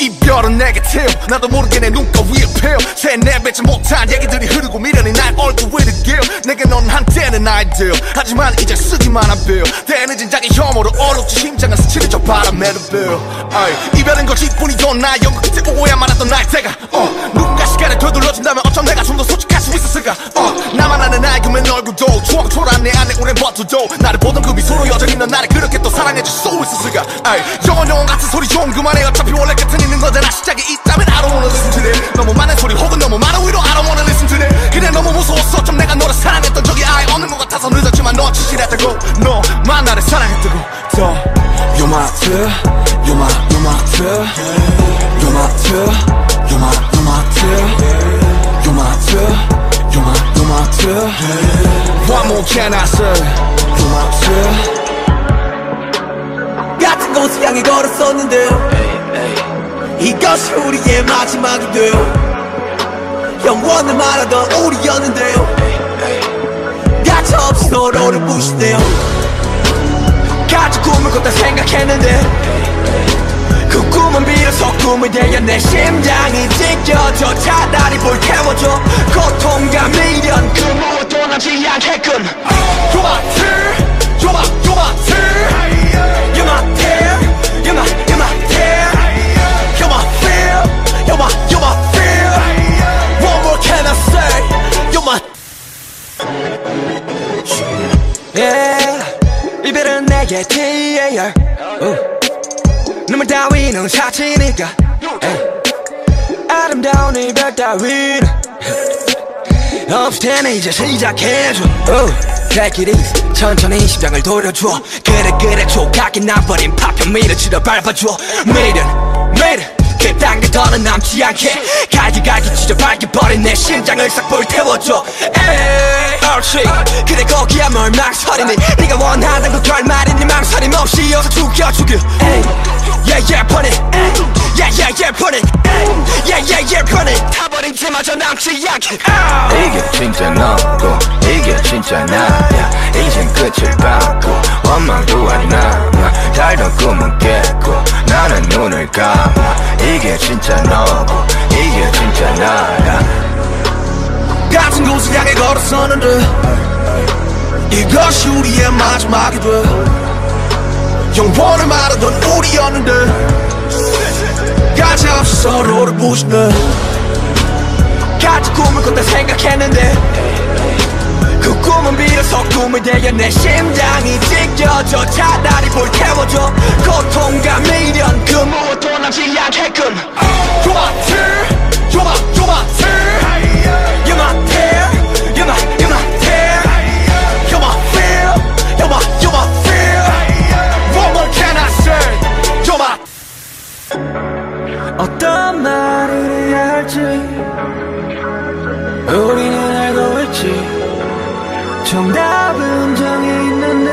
이별은 내게 태워 나도 모르게 내 눈가 위에 펴 새내뱉지 못한 얘기들이 흐르고 미련이 나 얼굴 위를 기어 내게 넌 한때는 아이디어 하지만 이제 쓰기만 한 빌 대늦은 자기 혐오로 어렵지 심장은 스치는 저 바람에도 빌 이별은 거짓뿐이던 나 영국 끝에 오야 말았던 날 때가 어, 누군가 시간을 되돌려준다면 어쩜 내가 좀 더 솔직할 수 있었을까? 어, 나만 아는 알고맨 얼굴도 추억 초라한 내 안에 오랜 버튼도 나를 보던 그 미소로 여전히 넌 나를 그렇게 또 사랑해줄 수 있었을까? 아이, 영원 영원 같은 소리 좀 그만해. 어차피 원래 끝은 있는 거잖아. 시작이 있다면 I don't wanna listen to it. 너무 많은 소리 혹은 너무 많은 위로 무 무서웠어 좀 내가 너를 사랑했던 적이 아예 없는 것 같아서 늦었지만 너 지질했다고 너만 나를 사랑했다고 더 You're my two You're my, you're my two You're my two You're my, you're my two You're my two You're my, you're my two What more can I say You're my two 같은 곳을 향해 걸었었는데 이것이 우리의 마지막이 돼요 영원을 말하던 우리였는데요. 가차없이 서로를 부시네요. 같이 꿈을 꿨다 생각했는데 그 꿈은 비로소 꿈이 되어 내 심장이 찢겨져 차라리 불 태워줘. 고통과 미련 그 무엇도 남지 않게끔 my 내게 TAR 눈물 따위는 사치니까. 아름다운 이별 따위는. 없을 테니 이제 시작해줘. Take it easy 천천히 심장을 돌려줘. 그래 그래 조각이 나버린 파편 밀어치러 밟아줘. 미련 미련. 그딴 게 더는 남지 않게. 갈기갈기 찢어 밝혀버린 내 심장을 싹 불태워줘. 에이. 옳지. 그래 거기야 뭘 망설이니. 네가 원하던 그 결말 죽여 죽여 yeah yeah put it yeah yeah yeah put it yeah yeah yeah put it 타버린 채마저 남지 않게 oh. 이게 진짜 너고 이게 진짜 나야. 이젠 끝을 밟고 원망도 안 남아 달던 꿈은 깼고 나는 눈을 감아. 이게 진짜 너고 이게 진짜 나야. 같은 곳을 향해 걸었었는데 이것이 우리의 마지막이 돼 영원을 말하던 우리였는데 가차없이 서로를 부시네 같이 꿈을 꿨다 생각했는데 그 꿈은 비로소 꿈이 되어 내 심장이 찢겨져 차라리 불태워줘. 고통과 미련 그 무엇도 남지 않게끔 you're my tear 할지? 우리는 알고 있지. 정답은 정해 있는데.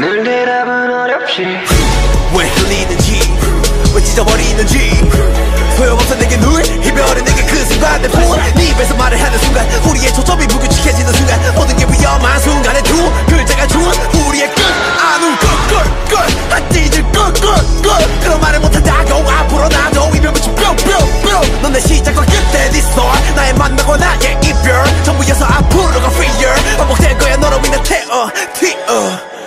늘 대답은 어렵지. 왜 흘리는지 왜 찢어버리는지 태어 튀어